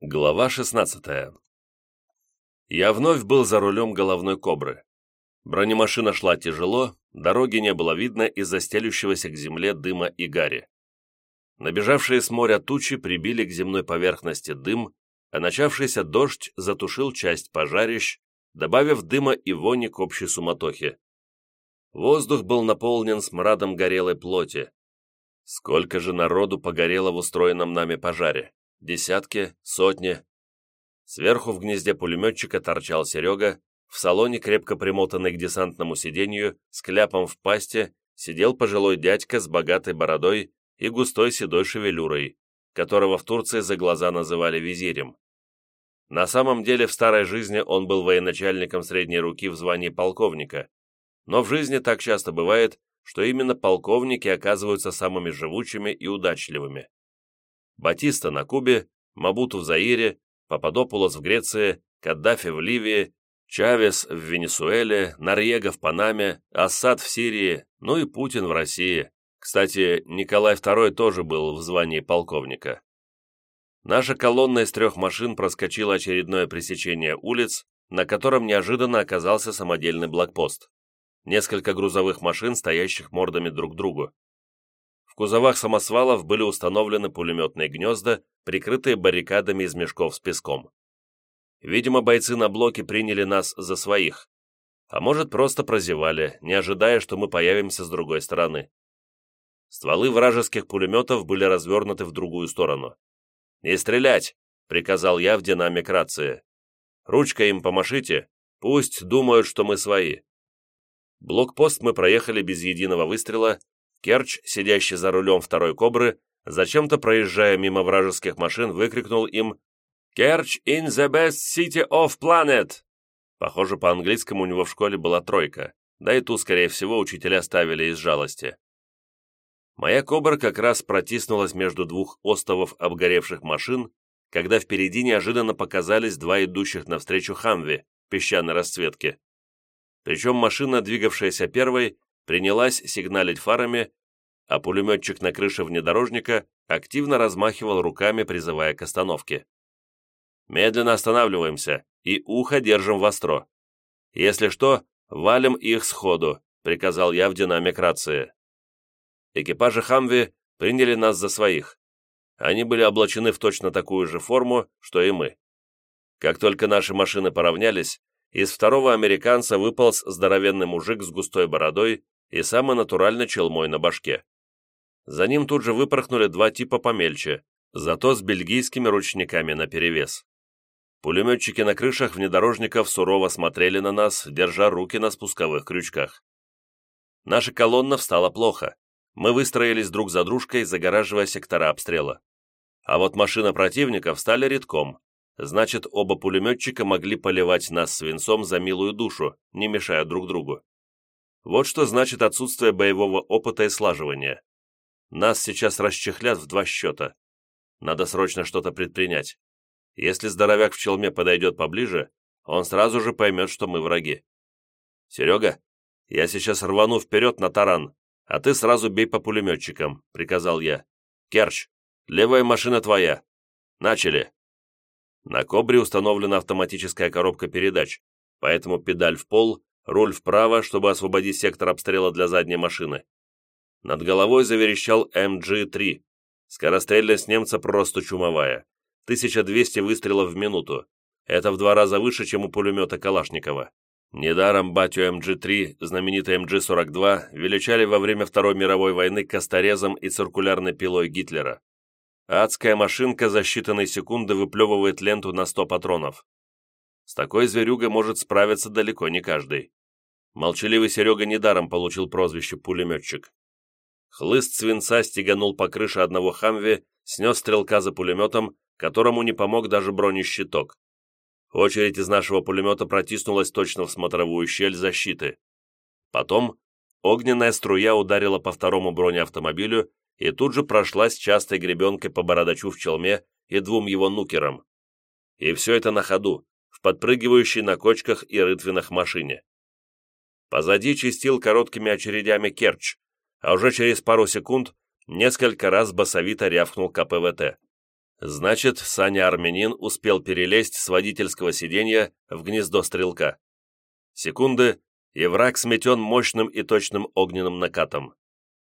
Глава 16 Я вновь был за рулем головной кобры. Бронемашина шла тяжело, дороги не было видно из-за стелющегося к земле дыма и гари. Набежавшие с моря тучи прибили к земной поверхности дым, а начавшийся дождь затушил часть пожарищ, добавив дыма и вони к общей суматохе. Воздух был наполнен смрадом горелой плоти. Сколько же народу погорело в устроенном нами пожаре? Десятки? Сотни? Сверху в гнезде пулеметчика торчал Серега, в салоне, крепко примотанный к десантному сиденью, с кляпом в пасте, сидел пожилой дядька с богатой бородой и густой седой шевелюрой, которого в Турции за глаза называли визирем. На самом деле в старой жизни он был военачальником средней руки в звании полковника, но в жизни так часто бывает, что именно полковники оказываются самыми живучими и удачливыми. Батиста на Кубе, Мабуту в Заире, Пападопулос в Греции, Каддафи в Ливии, Чавес в Венесуэле, Норьега в Панаме, Ассад в Сирии, ну и Путин в России. Кстати, Николай II тоже был в звании полковника. Наша колонна из трех машин проскочила очередное пресечение улиц, на котором неожиданно оказался самодельный блокпост. Несколько грузовых машин, стоящих мордами друг к другу. Кузовах самосвалов были установлены пулеметные гнезда, прикрытые баррикадами из мешков с песком. Видимо, бойцы на блоке приняли нас за своих. А может, просто прозевали, не ожидая, что мы появимся с другой стороны. Стволы вражеских пулеметов были развернуты в другую сторону. «Не стрелять!» — приказал я в динамик рации. «Ручкой им помашите, пусть думают, что мы свои». Блокпост мы проехали без единого выстрела. Керч, сидящий за рулем второй «Кобры», зачем-то проезжая мимо вражеских машин, выкрикнул им «Керч in the best city of planet!» Похоже, по английскому у него в школе была тройка, да и ту, скорее всего, учителя ставили из жалости. Моя «Кобра» как раз протиснулась между двух остовов обгоревших машин, когда впереди неожиданно показались два идущих навстречу «Хамви» песчаной расцветки. Причем машина, двигавшаяся первой, принялась сигналить фарами, а пулеметчик на крыше внедорожника активно размахивал руками, призывая к остановке. Медленно останавливаемся и ухо держим востро. Если что, валим их сходу, приказал я в динамик рации. Экипажи «Хамви» приняли нас за своих. Они были облачены в точно такую же форму, что и мы. Как только наши машины поравнялись, из второго американца выполз здоровенный мужик с густой бородой и самой натуральной челмой на башке. За ним тут же выпорхнули два типа помельче, зато с бельгийскими ручниками наперевес. Пулеметчики на крышах внедорожников сурово смотрели на нас, держа руки на спусковых крючках. Наша колонна встала плохо. Мы выстроились друг за дружкой, загораживая сектора обстрела. А вот машина противника встали редком. Значит, оба пулеметчика могли поливать нас свинцом за милую душу, не мешая друг другу. Вот что значит отсутствие боевого опыта и слаживания. Нас сейчас расчехлят в два счета. Надо срочно что-то предпринять. Если здоровяк в челме подойдет поближе, он сразу же поймет, что мы враги. «Серега, я сейчас рвану вперед на таран, а ты сразу бей по пулеметчикам», — приказал я. «Керч, левая машина твоя. Начали». На «Кобре» установлена автоматическая коробка передач, поэтому педаль в пол, руль вправо, чтобы освободить сектор обстрела для задней машины. Над головой заверещал МГ-3. Скорострельность немца просто чумовая. 1200 выстрелов в минуту. Это в два раза выше, чем у пулемета Калашникова. Недаром батю МГ-3, знаменитый МГ-42, величали во время Второй мировой войны косторезом и циркулярной пилой Гитлера. Адская машинка за считанные секунды выплевывает ленту на 100 патронов. С такой зверюгой может справиться далеко не каждый. Молчаливый Серега недаром получил прозвище «пулеметчик». Хлыст свинца стеганул по крыше одного «Хамви», снес стрелка за пулеметом, которому не помог даже бронещиток. Очередь из нашего пулемета протиснулась точно в смотровую щель защиты. Потом огненная струя ударила по второму бронеавтомобилю и тут же прошлась частой гребенкой по бородачу в челме и двум его нукерам. И все это на ходу, в подпрыгивающей на кочках и рытвинах машине. Позади чистил короткими очередями Керч, а уже через пару секунд несколько раз басовито рявкнул КПВТ. Значит, Саня-армянин успел перелезть с водительского сиденья в гнездо стрелка. Секунды, и враг сметен мощным и точным огненным накатом.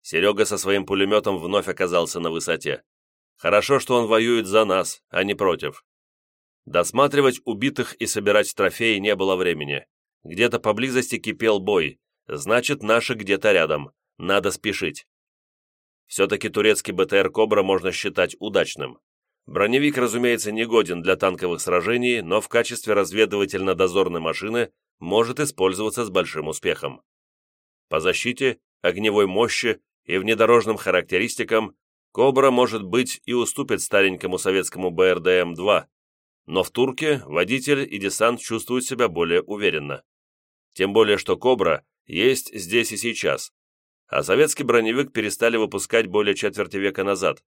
Серега со своим пулеметом вновь оказался на высоте. Хорошо, что он воюет за нас, а не против. Досматривать убитых и собирать трофеи не было времени. Где-то поблизости кипел бой, значит, наши где-то рядом, надо спешить. Все-таки турецкий БТР «Кобра» можно считать удачным. Броневик, разумеется, не годен для танковых сражений, но в качестве разведывательно-дозорной машины может использоваться с большим успехом. По защите, огневой мощи и внедорожным характеристикам «Кобра» может быть и уступит старенькому советскому БРДМ-2, но в Турке водитель и десант чувствуют себя более уверенно. Тем более, что «Кобра» есть здесь и сейчас, а советский броневик перестали выпускать более четверти века назад,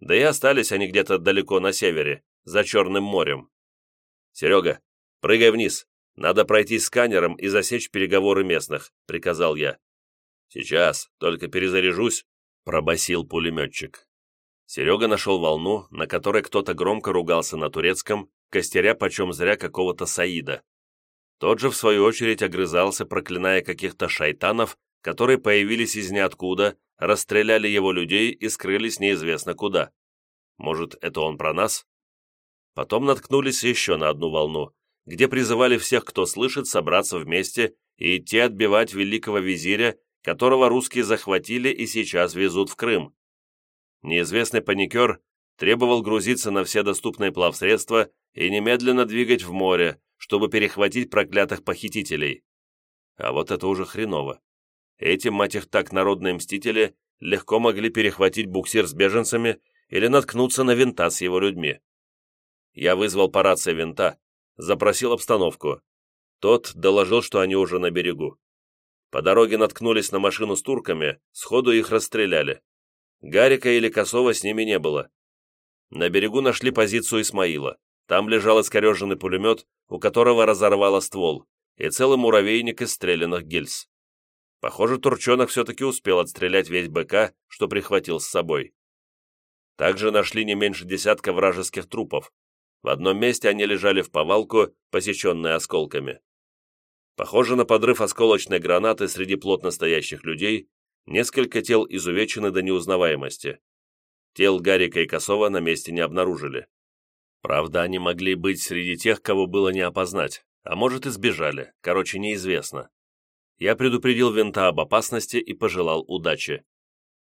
да и остались они где-то далеко на севере, за Черным морем. «Серега, прыгай вниз, надо пройти сканером и засечь переговоры местных», — приказал я. «Сейчас, только перезаряжусь», — пробасил пулеметчик. Серега нашел волну, на которой кто-то громко ругался на турецком, костеря почем зря какого-то Саида. Тот же, в свою очередь, огрызался, проклиная каких-то шайтанов, которые появились из ниоткуда, расстреляли его людей и скрылись неизвестно куда. Может, это он про нас? Потом наткнулись еще на одну волну, где призывали всех, кто слышит, собраться вместе и идти отбивать великого визиря, которого русские захватили и сейчас везут в Крым. Неизвестный паникер требовал грузиться на все доступные плавсредства и немедленно двигать в море, чтобы перехватить проклятых похитителей. А вот это уже хреново. Эти, мать их так, народные мстители легко могли перехватить буксир с беженцами или наткнуться на винта с его людьми. Я вызвал по рации винта, запросил обстановку. Тот доложил, что они уже на берегу. По дороге наткнулись на машину с турками, сходу их расстреляли. Гарика или Косова с ними не было. На берегу нашли позицию Исмаила. Там лежал искореженный пулемет, у которого разорвало ствол, и целый муравейник из стрелянных гильз. Похоже, Турчонок все-таки успел отстрелять весь БК, что прихватил с собой. Также нашли не меньше десятка вражеских трупов. В одном месте они лежали в повалку, посеченные осколками. Похоже на подрыв осколочной гранаты среди плотно стоящих людей, несколько тел изувечены до неузнаваемости. Тел Гарика и Косова на месте не обнаружили. Правда, они могли быть среди тех, кого было не опознать, а может и сбежали, короче, неизвестно. Я предупредил Винта об опасности и пожелал удачи.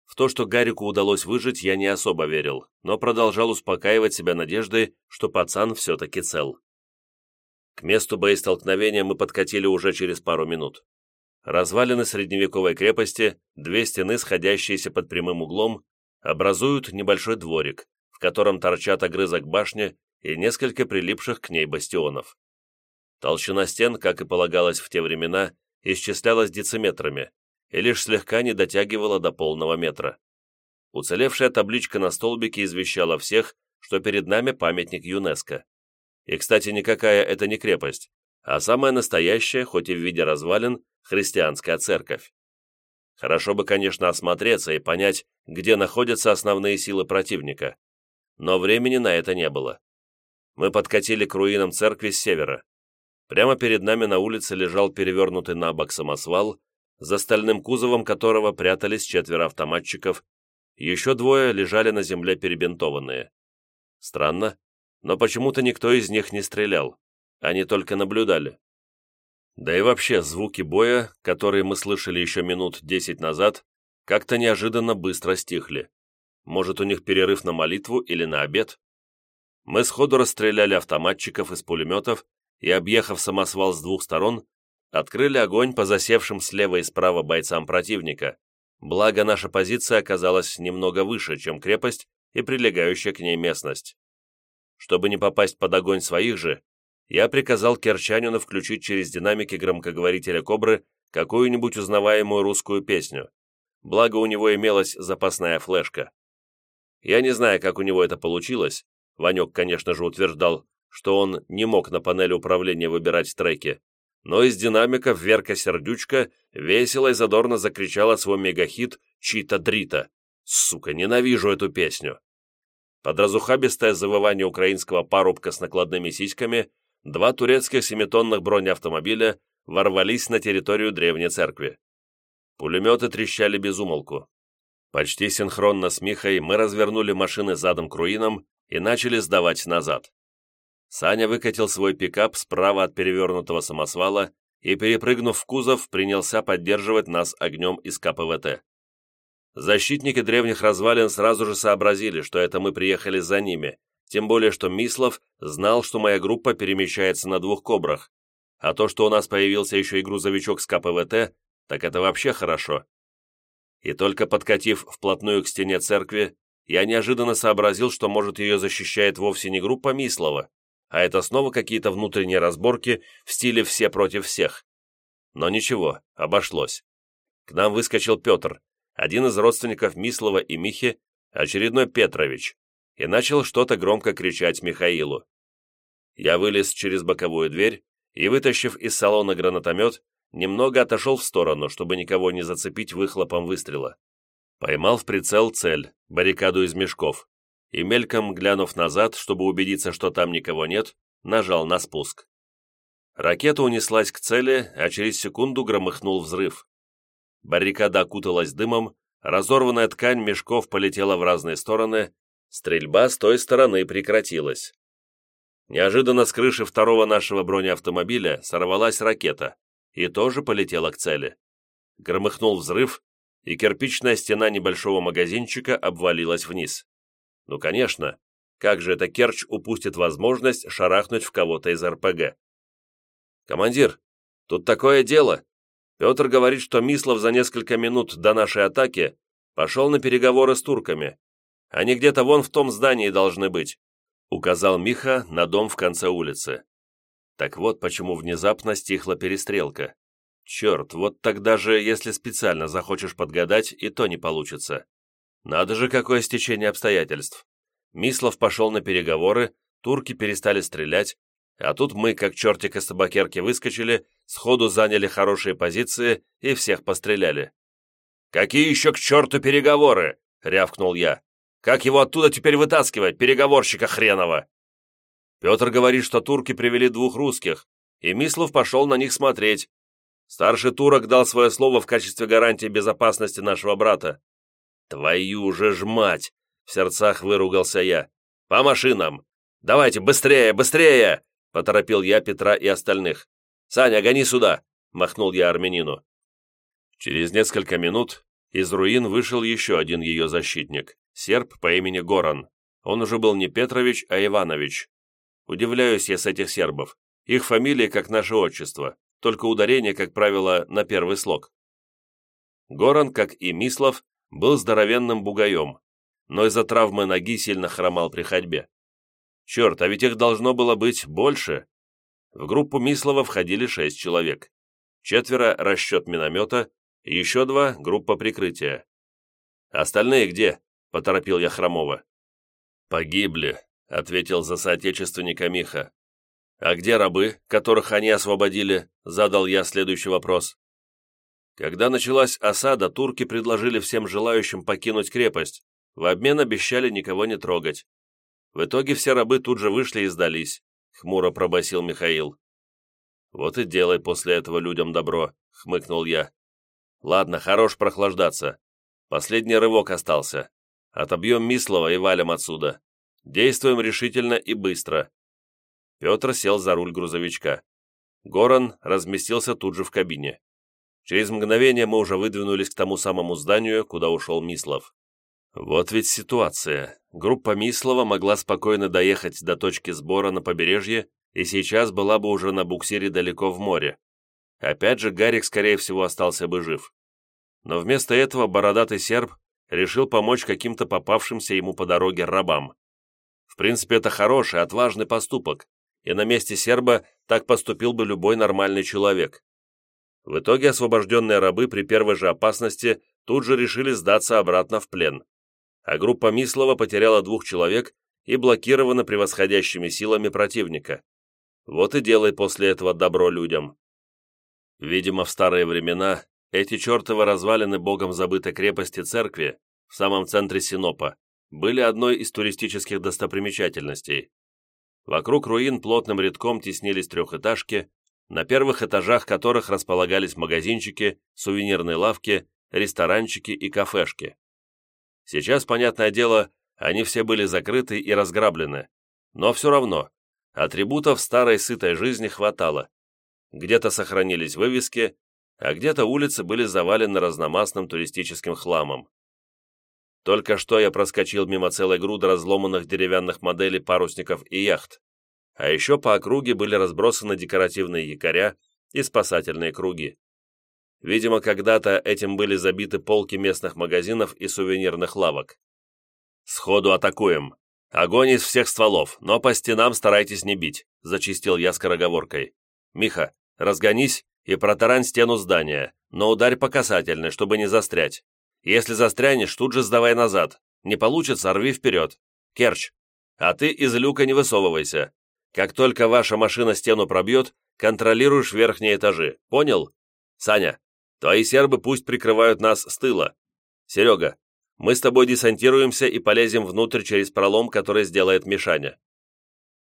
В то, что Гарику удалось выжить, я не особо верил, но продолжал успокаивать себя надеждой, что пацан все-таки цел. К месту боестолкновения мы подкатили уже через пару минут. Развалины средневековой крепости, две стены, сходящиеся под прямым углом, образуют небольшой дворик, в котором торчат огрызок башни и несколько прилипших к ней бастионов. Толщина стен, как и полагалось в те времена, исчислялась дециметрами и лишь слегка не дотягивала до полного метра. Уцелевшая табличка на столбике извещала всех, что перед нами памятник ЮНЕСКО. И, кстати, никакая это не крепость, а самая настоящая, хоть и в виде развалин, христианская церковь. Хорошо бы, конечно, осмотреться и понять, где находятся основные силы противника. Но времени на это не было. Мы подкатили к руинам церкви с севера. Прямо перед нами на улице лежал перевернутый на бок самосвал, за стальным кузовом которого прятались четверо автоматчиков, еще двое лежали на земле перебинтованные. Странно, но почему-то никто из них не стрелял, они только наблюдали. Да и вообще, звуки боя, которые мы слышали еще минут десять назад, как-то неожиданно быстро стихли. Может, у них перерыв на молитву или на обед? Мы сходу расстреляли автоматчиков из пулеметов и, объехав самосвал с двух сторон, открыли огонь по засевшим слева и справа бойцам противника, благо наша позиция оказалась немного выше, чем крепость и прилегающая к ней местность. Чтобы не попасть под огонь своих же, я приказал Керчанину включить через динамики громкоговорителя «Кобры» какую-нибудь узнаваемую русскую песню, благо у него имелась запасная флешка. Я не знаю, как у него это получилось, Ванек, конечно же, утверждал, что он не мог на панели управления выбирать треки, но из динамиков Верка Сердючка весело и задорно закричала свой мегахит «Чита Дрита». Сука, ненавижу эту песню. под разухабистое завывание украинского парубка с накладными сиськами, два турецких семитонных бронеавтомобиля ворвались на территорию древней церкви. Пулеметы трещали без умолку. Почти синхронно с Михой мы развернули машины задом к руинам и начали сдавать назад. Саня выкатил свой пикап справа от перевернутого самосвала и, перепрыгнув в кузов, принялся поддерживать нас огнем из КПВТ. Защитники древних развалин сразу же сообразили, что это мы приехали за ними, тем более что Мислов знал, что моя группа перемещается на двух «Кобрах», а то, что у нас появился еще и грузовичок с КПВТ, так это вообще хорошо. И только подкатив вплотную к стене церкви, я неожиданно сообразил, что, может, ее защищает вовсе не группа Мислова, а это снова какие-то внутренние разборки в стиле «все против всех». Но ничего, обошлось. К нам выскочил Петр, один из родственников Мислова и Михи, очередной Петрович, и начал что-то громко кричать Михаилу. Я вылез через боковую дверь и, вытащив из салона гранатомет, немного отошел в сторону, чтобы никого не зацепить выхлопом выстрела. Поймал в прицел цель, баррикаду из мешков, и мельком глянув назад, чтобы убедиться, что там никого нет, нажал на спуск. Ракета унеслась к цели, а через секунду громыхнул взрыв. Баррикада окуталась дымом, разорванная ткань мешков полетела в разные стороны, стрельба с той стороны прекратилась. Неожиданно с крыши второго нашего бронеавтомобиля сорвалась ракета и тоже полетела к цели. Громыхнул взрыв, и кирпичная стена небольшого магазинчика обвалилась вниз. Ну, конечно, как же это Керчь упустит возможность шарахнуть в кого-то из РПГ? «Командир, тут такое дело!» Петр говорит, что Мислов за несколько минут до нашей атаки пошел на переговоры с турками. Они где-то вон в том здании должны быть», — указал Миха на дом в конце улицы. Так вот почему внезапно стихла перестрелка. Черт, вот тогда же, если специально захочешь подгадать, и то не получится. Надо же, какое стечение обстоятельств. Мислов пошел на переговоры, турки перестали стрелять, а тут мы, как чертик из табакерки, выскочили, сходу заняли хорошие позиции и всех постреляли. «Какие еще к черту переговоры?» — рявкнул я. «Как его оттуда теперь вытаскивать, переговорщика хренова?» Петр говорит, что турки привели двух русских, и Мислов пошел на них смотреть. Старший турок дал свое слово в качестве гарантии безопасности нашего брата. «Твою же ж мать!» — в сердцах выругался я. «По машинам! Давайте, быстрее, быстрее!» — поторопил я Петра и остальных. «Саня, гони сюда!» — махнул я армянину. Через несколько минут из руин вышел еще один ее защитник, серб по имени Горан. Он уже был не Петрович, а Иванович. Удивляюсь я с этих сербов. Их фамилии как наше отчество, только ударение, как правило, на первый слог. Горан, как и Мислов, был здоровенным бугаем, но из-за травмы ноги сильно хромал при ходьбе. Черт, а ведь их должно было быть больше. В группу Мислова входили шесть человек. Четверо – расчет миномета, еще два – группа прикрытия. «Остальные где?» – поторопил я Хромова. «Погибли», – ответил за соотечественника Миха. «А где рабы, которых они освободили?» – задал я следующий вопрос. Когда началась осада, турки предложили всем желающим покинуть крепость, в обмен обещали никого не трогать. В итоге все рабы тут же вышли и сдались, хмуро пробасил Михаил. Вот и делай после этого людям добро, хмыкнул я. Ладно, хорош прохлаждаться. Последний рывок остался. Отобьем Мислова и валим отсюда. Действуем решительно и быстро. Петр сел за руль грузовичка. Горан разместился тут же в кабине. Через мгновение мы уже выдвинулись к тому самому зданию, куда ушел Мислов. Вот ведь ситуация. Группа Мислова могла спокойно доехать до точки сбора на побережье и сейчас была бы уже на буксире далеко в море. Опять же, Гарик, скорее всего, остался бы жив. Но вместо этого бородатый серб решил помочь каким-то попавшимся ему по дороге рабам. В принципе, это хороший, отважный поступок, и на месте серба так поступил бы любой нормальный человек. В итоге освобожденные рабы при первой же опасности тут же решили сдаться обратно в плен, а группа Мислова потеряла двух человек и блокирована превосходящими силами противника. Вот и делай после этого добро людям. Видимо, в старые времена эти чертовы развалины богом забытой крепости церкви в самом центре Синопа были одной из туристических достопримечательностей. Вокруг руин плотным рядком теснились трехэтажки, на первых этажах которых располагались магазинчики, сувенирные лавки, ресторанчики и кафешки. Сейчас, понятное дело, они все были закрыты и разграблены, но все равно атрибутов старой сытой жизни хватало. Где-то сохранились вывески, а где-то улицы были завалены разномастным туристическим хламом. Только что я проскочил мимо целой груды разломанных деревянных моделей парусников и яхт. А еще по округе были разбросаны декоративные якоря и спасательные круги. Видимо, когда-то этим были забиты полки местных магазинов и сувенирных лавок. «Сходу атакуем! Огонь из всех стволов, но по стенам старайтесь не бить», — зачистил я скороговоркой. «Миха, разгонись и протарань стену здания, но ударь по касательной, чтобы не застрять. Если застрянешь, тут же сдавай назад. Не получится, рви вперед. Керч, а ты из люка не высовывайся. Как только ваша машина стену пробьет, контролируешь верхние этажи. Понял? Саня, твои сербы пусть прикрывают нас с тыла. Серега, мы с тобой десантируемся и полезем внутрь через пролом, который сделает Мишаня.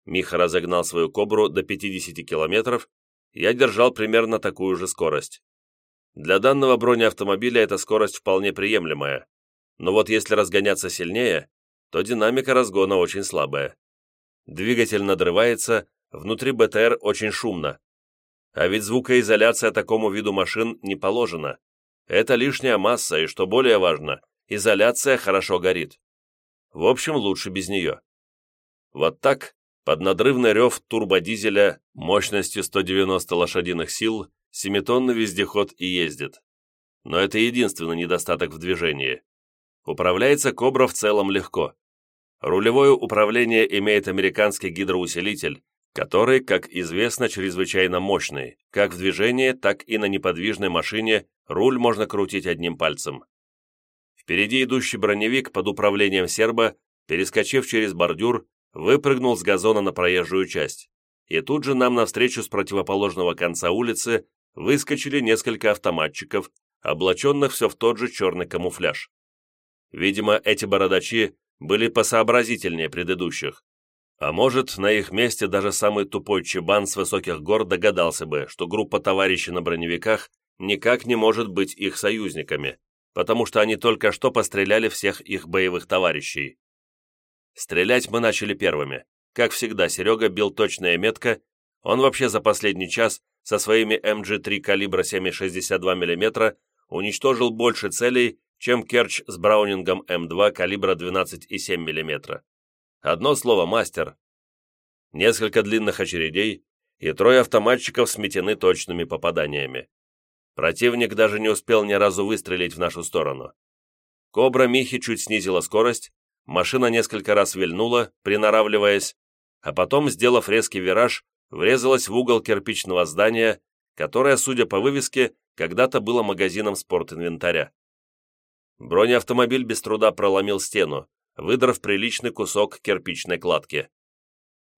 Миха разогнал свою «Кобру» до 50 километров, я держал примерно такую же скорость. Для данного бронеавтомобиля эта скорость вполне приемлемая, но вот если разгоняться сильнее, то динамика разгона очень слабая. Двигатель надрывается, внутри БТР очень шумно. А ведь звукоизоляция такому виду машин не положена. Это лишняя масса, и, что более важно, изоляция хорошо горит. В общем, лучше без нее. Вот так, под надрывный рев турбодизеля мощностью 190 лошадиных сил, семитонный вездеход и ездит. Но это единственный недостаток в движении. Управляется «Кобра» в целом легко. Рулевое управление имеет американский гидроусилитель, который, как известно, чрезвычайно мощный. Как в движении, так и на неподвижной машине руль можно крутить одним пальцем. Впереди идущий броневик под управлением серба, перескочив через бордюр, выпрыгнул с газона на проезжую часть. И тут же нам навстречу с противоположного конца улицы выскочили несколько автоматчиков, облаченных все в тот же черный камуфляж. Видимо, эти бородачи были посообразительнее предыдущих. А может, на их месте даже самый тупой чебан с высоких гор догадался бы, что группа товарищей на броневиках никак не может быть их союзниками, потому что они только что постреляли всех их боевых товарищей. Стрелять мы начали первыми. Как всегда, Серега бил точно и метко, он вообще за последний час со своими МГ-3 калибра 7,62 мм уничтожил больше целей, чем Керч с Браунингом М2 калибра 12,7 мм. Одно слово «мастер». Несколько длинных очередей, и трое автоматчиков сметены точными попаданиями. Противник даже не успел ни разу выстрелить в нашу сторону. Кобра Михи чуть снизила скорость, машина несколько раз вильнула, приноравливаясь, а потом, сделав резкий вираж, врезалась в угол кирпичного здания, которое, судя по вывеске, когда-то было магазином спортинвентаря. Бронеавтомобиль без труда проломил стену, выдрав приличный кусок кирпичной кладки.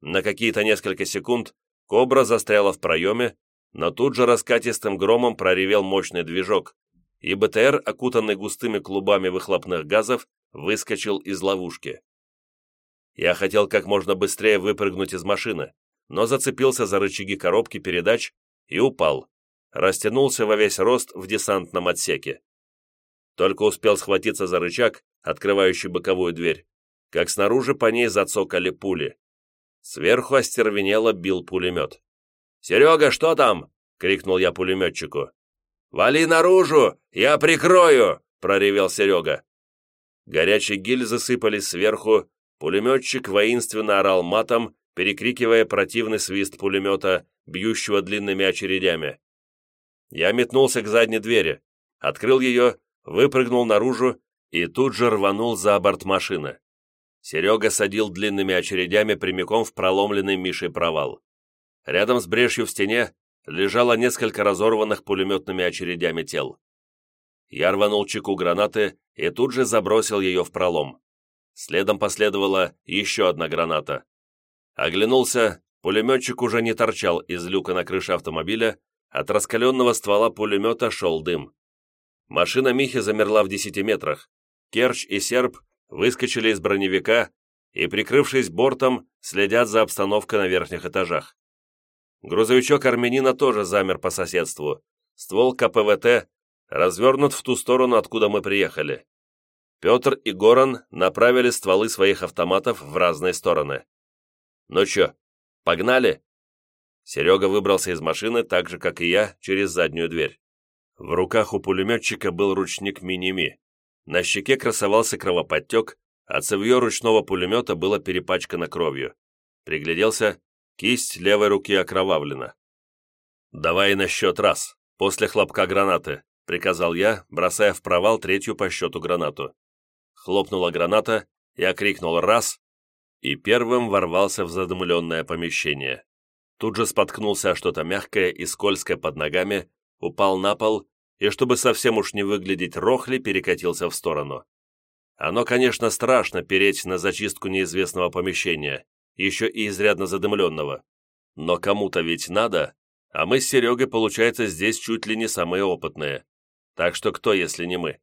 На какие-то несколько секунд «Кобра» застряла в проеме, но тут же раскатистым громом проревел мощный движок, и БТР, окутанный густыми клубами выхлопных газов, выскочил из ловушки. Я хотел как можно быстрее выпрыгнуть из машины, но зацепился за рычаги коробки передач и упал. Растянулся во весь рост в десантном отсеке. Только успел схватиться за рычаг, открывающий боковую дверь, как снаружи по ней зацокали пули. Сверху остервенело бил пулемет. «Серега, что там?» — крикнул я пулеметчику. «Вали наружу! Я прикрою!» — проревел Серега. Горячие гильзы сыпались сверху, пулеметчик воинственно орал матом, перекрикивая противный свист пулемета, бьющего длинными очередями. Я метнулся к задней двери, открыл ее, выпрыгнул наружу и тут же рванул за борт машины. Серега садил длинными очередями прямиком в проломленный Мишей провал. Рядом с брешью в стене лежало несколько разорванных пулеметными очередями тел. Я рванул чеку гранаты и тут же забросил ее в пролом. Следом последовала еще одна граната. Оглянулся, пулеметчик уже не торчал из люка на крыше автомобиля, от раскаленного ствола пулемета шел дым. Машина Михи замерла в десяти метрах. Керч и Серб выскочили из броневика и, прикрывшись бортом, следят за обстановкой на верхних этажах. Грузовичок армянина тоже замер по соседству. Ствол КПВТ развернут в ту сторону, откуда мы приехали. Петр и Горан направили стволы своих автоматов в разные стороны. «Ну чё, погнали?» Серега выбрался из машины, так же, как и я, через заднюю дверь. В руках у пулеметчика был ручник Миними. На щеке красовался кровоподтек, а цевье ручного пулемета было перепачкано кровью. Пригляделся, кисть левой руки окровавлена. «Давай на счет раз, после хлопка гранаты», — приказал я, бросая в провал третью по счету гранату. Хлопнула граната, я крикнул «раз», и первым ворвался в задымленное помещение. Тут же споткнулся о что-то мягкое и скользкое под ногами, упал на пол и, чтобы совсем уж не выглядеть рохли, перекатился в сторону. Оно, конечно, страшно переть на зачистку неизвестного помещения, еще и изрядно задымленного. Но кому-то ведь надо, а мы с Серегой, получается, здесь чуть ли не самые опытные. Так что кто, если не мы?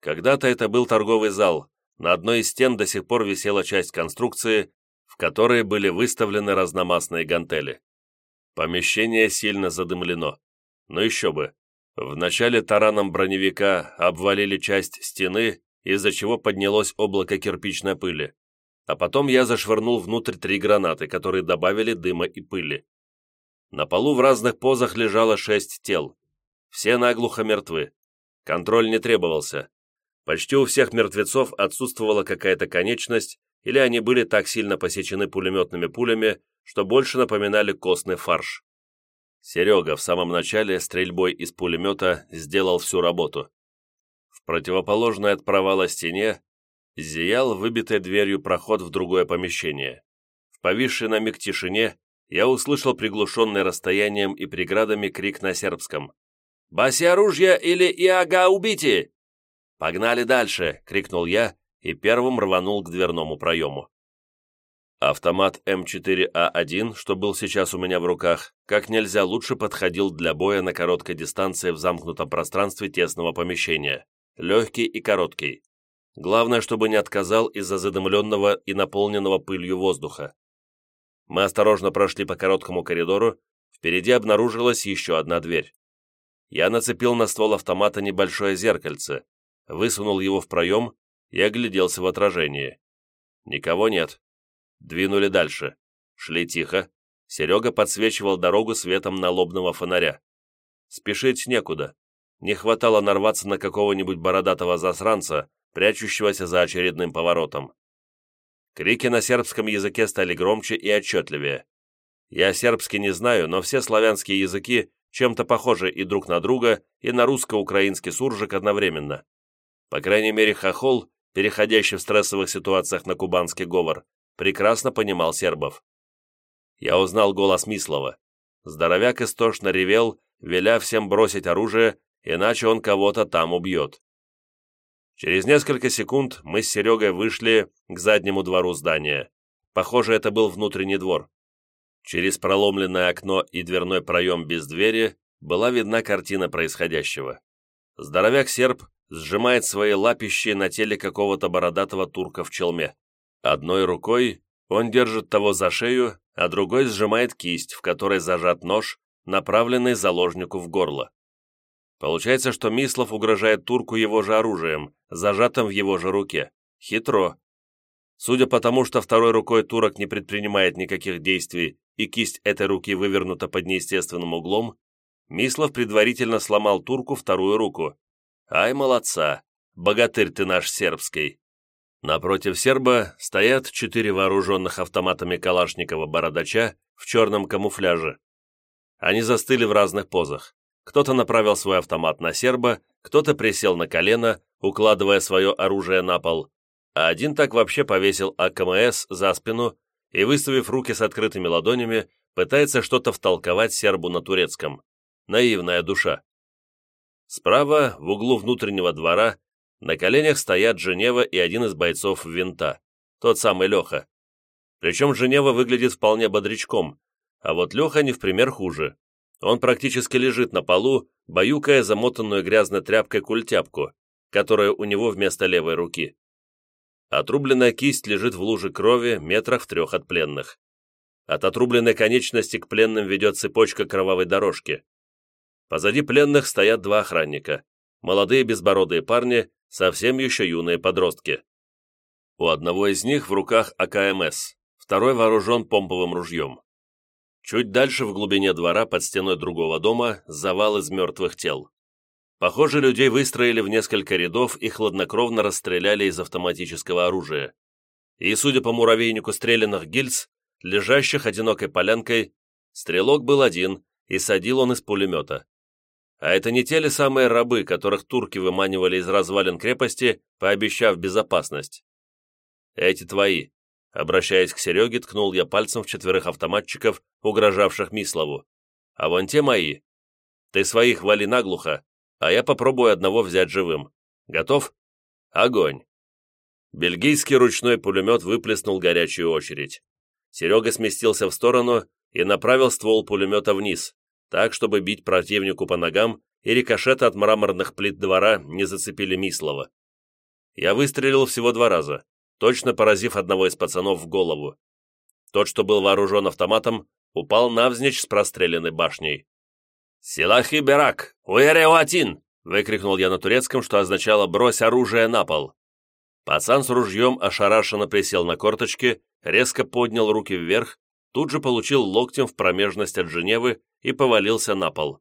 Когда-то это был торговый зал. На одной из стен до сих пор висела часть конструкции, в которой были выставлены разномастные гантели. Помещение сильно задымлено. Но еще бы. Вначале тараном броневика обвалили часть стены, из-за чего поднялось облако кирпичной пыли. А потом я зашвырнул внутрь три гранаты, которые добавили дыма и пыли. На полу в разных позах лежало шесть тел. Все наглухо мертвы. Контроль не требовался. Почти у всех мертвецов отсутствовала какая-то конечность, или они были так сильно посечены пулеметными пулями, что больше напоминали костный фарш. Серега в самом начале стрельбой из пулемета сделал всю работу. В противоположной от провала стене зиял выбитой дверью проход в другое помещение. В повисшей на миг тишине я услышал приглушенный расстоянием и преградами крик на сербском. «Баси оружие или Иага убейте!» «Погнали дальше!» — крикнул я и первым рванул к дверному проему. Автомат М4А1, что был сейчас у меня в руках, как нельзя лучше подходил для боя на короткой дистанции в замкнутом пространстве тесного помещения. Легкий и короткий. Главное, чтобы не отказал из-за задымленного и наполненного пылью воздуха. Мы осторожно прошли по короткому коридору, впереди обнаружилась еще одна дверь. Я нацепил на ствол автомата небольшое зеркальце, высунул его в проем и огляделся в отражении. Никого нет. Двинули дальше. Шли тихо. Серега подсвечивал дорогу светом налобного фонаря. Спешить некуда. Не хватало нарваться на какого-нибудь бородатого засранца, прячущегося за очередным поворотом. Крики на сербском языке стали громче и отчетливее. Я сербский не знаю, но все славянские языки чем-то похожи и друг на друга, и на русско-украинский суржик одновременно. По крайней мере, хохол, переходящий в стрессовых ситуациях на кубанский говор, прекрасно понимал сербов. Я узнал голос Мислова. Здоровяк истошно ревел, веля всем бросить оружие, иначе он кого-то там убьет. Через несколько секунд мы с Серегой вышли к заднему двору здания. Похоже, это был внутренний двор. Через проломленное окно и дверной проем без двери была видна картина происходящего. Здоровяк-серб сжимает свои лапищи на теле какого-то бородатого турка в челме. Одной рукой он держит того за шею, а другой сжимает кисть, в которой зажат нож, направленный заложнику в горло. Получается, что Мислов угрожает турку его же оружием, зажатым в его же руке. Хитро. Судя по тому, что второй рукой турок не предпринимает никаких действий и кисть этой руки вывернута под неестественным углом, Мислов предварительно сломал турку вторую руку, Ай, молодца! Богатырь ты наш сербский!» Напротив серба стоят четыре вооруженных автоматами Калашникова бородача в черном камуфляже. Они застыли в разных позах. Кто-то направил свой автомат на серба, кто-то присел на колено, укладывая свое оружие на пол, а один так вообще повесил АКМС за спину и, выставив руки с открытыми ладонями, пытается что-то втолковать сербу на турецком. Наивная душа. Справа, в углу внутреннего двора, на коленях стоят Женева и один из бойцов винта, тот самый Леха. Причем Женева выглядит вполне бодрячком, а вот Леха не в пример хуже. Он практически лежит на полу, баюкая замотанную грязной тряпкой культяпку, которая у него вместо левой руки. Отрубленная кисть лежит в луже крови метрах в трех от пленных. От отрубленной конечности к пленным ведет цепочка кровавой дорожки. Позади пленных стоят два охранника. Молодые безбородые парни, совсем еще юные подростки. У одного из них в руках АКМС, второй вооружен помповым ружьем. Чуть дальше, в глубине двора, под стеной другого дома, завал из мертвых тел. Похоже, людей выстроили в несколько рядов и хладнокровно расстреляли из автоматического оружия. И, судя по муравейнику стрелянных гильз, лежащих одинокой полянкой, стрелок был один, и садил он из пулемета. А это не те ли самые рабы, которых турки выманивали из развалин крепости, пообещав безопасность? Эти твои. Обращаясь к Сереге, ткнул я пальцем в четверых автоматчиков, угрожавших Мислову. А вон те мои. Ты своих вали наглухо, а я попробую одного взять живым. Готов? Огонь!» Бельгийский ручной пулемет выплеснул горячую очередь. Серега сместился в сторону и направил ствол пулемета вниз, так, чтобы бить противнику по ногам, и рикошеты от мраморных плит двора не зацепили Мислова. Я выстрелил всего два раза, точно поразив одного из пацанов в голову. Тот, что был вооружен автоматом, упал навзничь с простреленной башней. «Силахи берак! Уэреуатин!» — выкрикнул я на турецком, что означало «брось оружие на пол». Пацан с ружьем ошарашенно присел на корточки, резко поднял руки вверх, тут же получил локтем в промежность от Женевы и повалился на пол.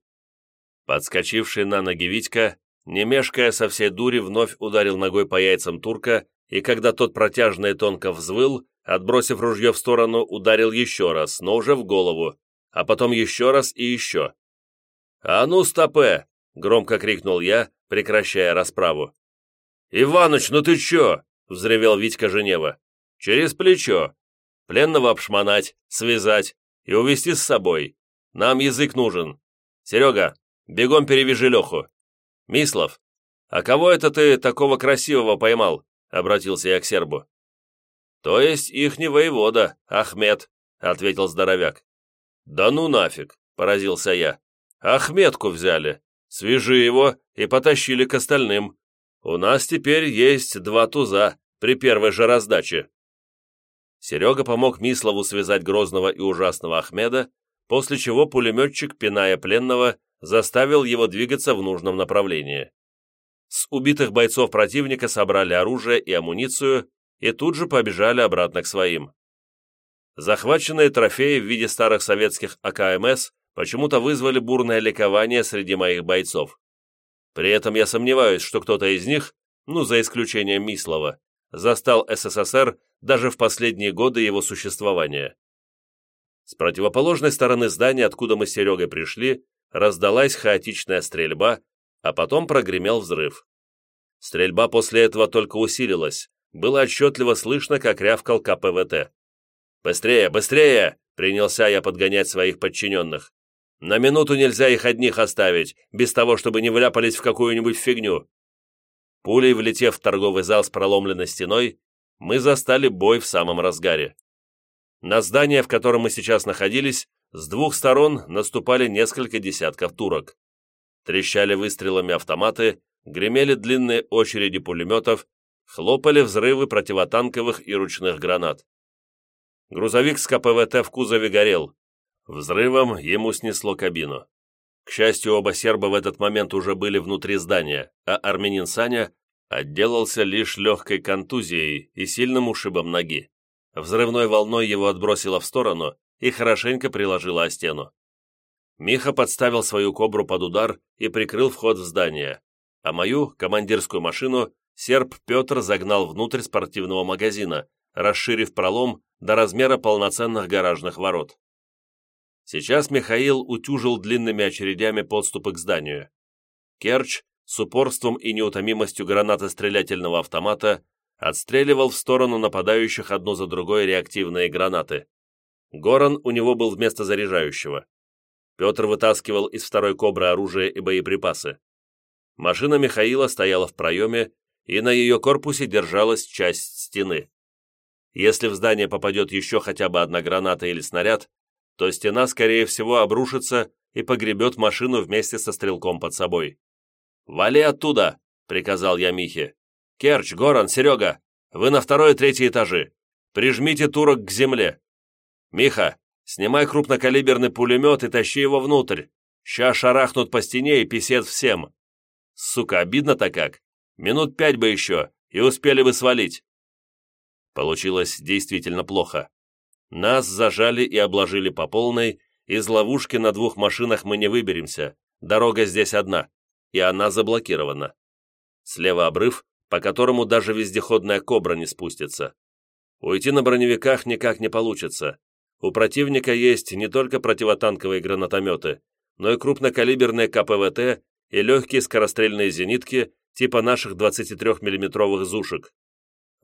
Подскочивший на ноги Витька, не мешкая со всей дури, вновь ударил ногой по яйцам турка, и когда тот протяжно и тонко взвыл, отбросив ружье в сторону, ударил еще раз, но уже в голову, а потом еще раз и еще. «А ну, стопе!» — громко крикнул я, прекращая расправу. «Иваныч, ну ты чё?» — взревел Витька Женева. «Через плечо. Пленного обшмонать, связать и увести с собой. Нам язык нужен. Серега, бегом перевяжи Леху. Мислов, а кого это ты такого красивого поймал?» — обратился я к сербу. «То есть ихний воевода, Ахмед», — ответил здоровяк. «Да ну нафиг!» — поразился я. Ахметку взяли, свяжи его и потащили к остальным. У нас теперь есть два туза при первой же раздаче». Серега помог Мислову связать грозного и ужасного Ахмеда, после чего пулеметчик, пиная пленного, заставил его двигаться в нужном направлении. С убитых бойцов противника собрали оружие и амуницию и тут же побежали обратно к своим. Захваченные трофеи в виде старых советских АКМС почему-то вызвали бурное ликование среди моих бойцов. При этом я сомневаюсь, что кто-то из них, ну, за исключением Мислова, застал СССР даже в последние годы его существования. С противоположной стороны здания, откуда мы с Серегой пришли, раздалась хаотичная стрельба, а потом прогремел взрыв. Стрельба после этого только усилилась, было отчетливо слышно, как рявкал КПВТ. «Быстрее, быстрее!» — принялся я подгонять своих подчиненных. На минуту нельзя их одних оставить, без того, чтобы не вляпались в какую-нибудь фигню. Пулей влетев в торговый зал с проломленной стеной, мы застали бой в самом разгаре. На здание, в котором мы сейчас находились, с двух сторон наступали несколько десятков турок. Трещали выстрелами автоматы, гремели длинные очереди пулеметов, хлопали взрывы противотанковых и ручных гранат. Грузовик с КПВТ в кузове горел, Взрывом ему снесло кабину. К счастью, оба серба в этот момент уже были внутри здания, а армянин Саня отделался лишь легкой контузией и сильным ушибом ноги. Взрывной волной его отбросило в сторону и хорошенько приложило о стену. Миха подставил свою кобру под удар и прикрыл вход в здание, а мою, командирскую машину, серб Петр загнал внутрь спортивного магазина, расширив пролом до размера полноценных гаражных ворот. Сейчас Михаил утюжил длинными очередями подступы к зданию. Керч с упорством и неутомимостью гранатострелятельного автомата отстреливал в сторону нападающих одну за другой реактивные гранаты. Горан у него был вместо заряжающего. Петр вытаскивал из второй «Кобры» оружие и боеприпасы. Машина Михаила стояла в проеме, и на ее корпусе держалась часть стены. Если в здание попадет еще хотя бы одна граната или снаряд, то стена, скорее всего, обрушится и погребет машину вместе со стрелком под собой. «Вали оттуда!» — приказал я Михе. «Керч, Горан, Серега! Вы на второй и третий этажи. Прижмите турок к земле. Миха, снимай крупнокалиберный пулемет и тащи его внутрь. Ща шарахнут по стене и писец всем. Сука, обидно-то как. Минут пять бы еще, и успели бы свалить. Получилось действительно плохо. Нас зажали и обложили по полной, из ловушки на двух машинах мы не выберемся, дорога здесь одна, и она заблокирована. Слева обрыв, по которому даже вездеходная «Кобра» не спустится. Уйти на броневиках никак не получится. У противника есть не только противотанковые гранатометы, но и крупнокалиберные КПВТ и легкие скорострельные зенитки типа наших 23 миллиметровых «Зушек».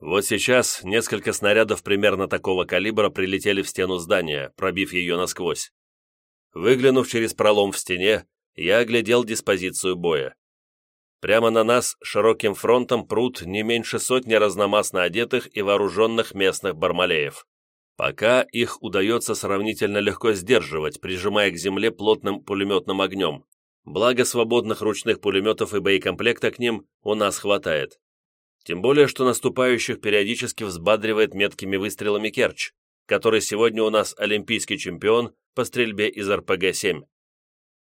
Вот сейчас несколько снарядов примерно такого калибра прилетели в стену здания, пробив ее насквозь. Выглянув через пролом в стене, я оглядел диспозицию боя. Прямо на нас широким фронтом прут не меньше сотни разномастно одетых и вооруженных местных бармалеев. Пока их удается сравнительно легко сдерживать, прижимая к земле плотным пулеметным огнем. Благо свободных ручных пулеметов и боекомплекта к ним у нас хватает. Тем более, что наступающих периодически взбадривает меткими выстрелами Керч, который сегодня у нас олимпийский чемпион по стрельбе из РПГ-7.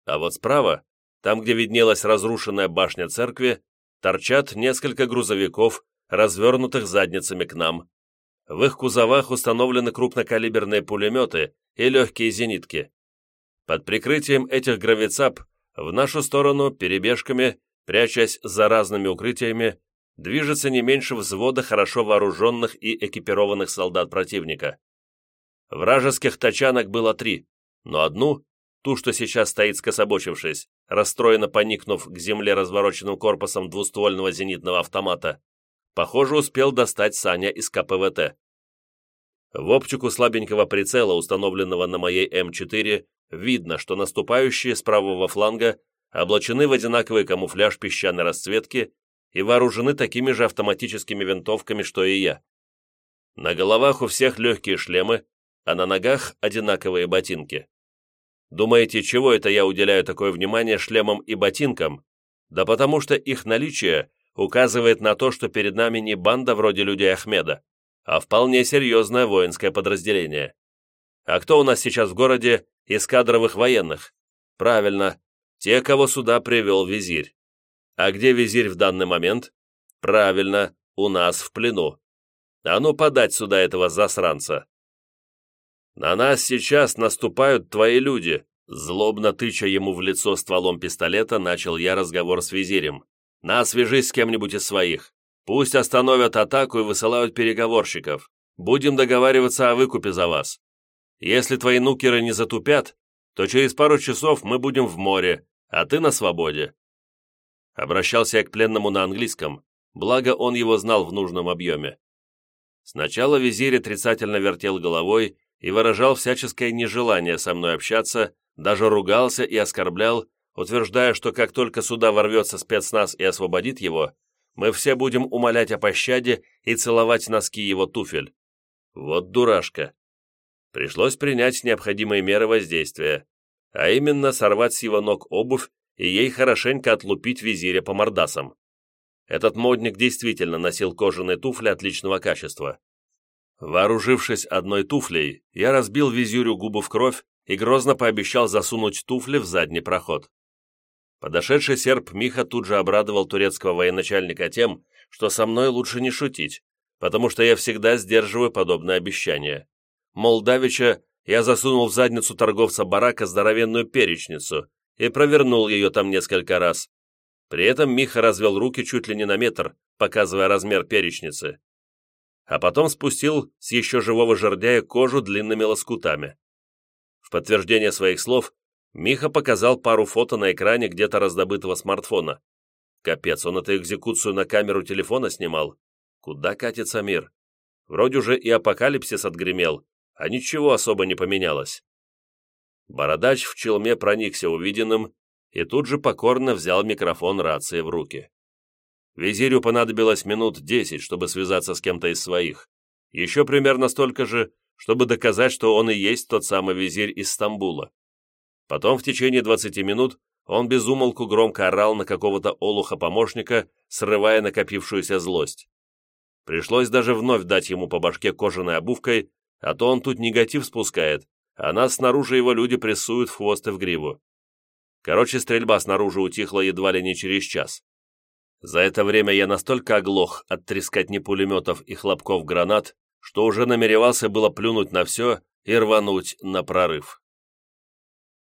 А вот справа, там, где виднелась разрушенная башня церкви, торчат несколько грузовиков, развернутых задницами к нам. В их кузовах установлены крупнокалиберные пулеметы и легкие зенитки. Под прикрытием этих гравицап в нашу сторону перебежками, прячась за разными укрытиями, движется не меньше взвода хорошо вооруженных и экипированных солдат противника. Вражеских тачанок было три, но одну, ту, что сейчас стоит скособочившись, расстроенно поникнув к земле развороченным корпусом двуствольного зенитного автомата, похоже, успел достать Саня из КПВТ. В оптику слабенького прицела, установленного на моей М4, видно, что наступающие с правого фланга облачены в одинаковый камуфляж песчаной расцветки и вооружены такими же автоматическими винтовками, что и я. На головах у всех легкие шлемы, а на ногах одинаковые ботинки. Думаете, чего это я уделяю такое внимание шлемам и ботинкам? Да потому что их наличие указывает на то, что перед нами не банда вроде людей Ахмеда, а вполне серьезное воинское подразделение. А кто у нас сейчас в городе из кадровых военных? Правильно, те, кого сюда привел визирь. А где визирь в данный момент? Правильно, у нас в плену. А ну подать сюда этого засранца. На нас сейчас наступают твои люди, злобно тыча ему в лицо стволом пистолета, начал я разговор с визирем. На, свяжись с кем-нибудь из своих. Пусть остановят атаку и высылают переговорщиков. Будем договариваться о выкупе за вас. Если твои нукеры не затупят, то через пару часов мы будем в море, а ты на свободе. Обращался я к пленному на английском, благо он его знал в нужном объеме. Сначала визирь отрицательно вертел головой и выражал всяческое нежелание со мной общаться, даже ругался и оскорблял, утверждая, что как только сюда ворвется спецназ и освободит его, мы все будем умолять о пощаде и целовать носки его туфель. Вот дурашка. Пришлось принять необходимые меры воздействия, а именно сорвать с его ног обувь и ей хорошенько отлупить визиря по мордасам. Этот модник действительно носил кожаные туфли отличного качества. Вооружившись одной туфлей, я разбил визирю губы в кровь и грозно пообещал засунуть туфли в задний проход. Подошедший серб Миха тут же обрадовал турецкого военачальника тем, что со мной лучше не шутить, потому что я всегда сдерживаю подобное обещание. Мол, давеча я засунул в задницу торговца барака здоровенную перечницу, и провернул ее там несколько раз. При этом Миха развел руки чуть ли не на метр, показывая размер перечницы. А потом спустил с еще живого жердяя кожу длинными лоскутами. В подтверждение своих слов Миха показал пару фото на экране где-то раздобытого смартфона. Капец, он эту экзекуцию на камеру телефона снимал. Куда катится мир? Вроде уже и апокалипсис отгремел, а ничего особо не поменялось. Бородач в челме проникся увиденным и тут же покорно взял микрофон рации в руки. Визирю понадобилось минут десять, чтобы связаться с кем-то из своих. Еще примерно столько же, чтобы доказать, что он и есть тот самый визирь из Стамбула. Потом в течение двадцати минут он безумолку громко орал на какого-то олуха-помощника, срывая накопившуюся злость. Пришлось даже вновь дать ему по башке кожаной обувкой, а то он тут негатив спускает, а нас снаружи его люди прессуют в хвост и в гриву. Короче, стрельба снаружи утихла едва ли не через час. За это время я настолько оглох от трескотни пулеметов и хлопков гранат, что уже намеревался было плюнуть на все и рвануть на прорыв.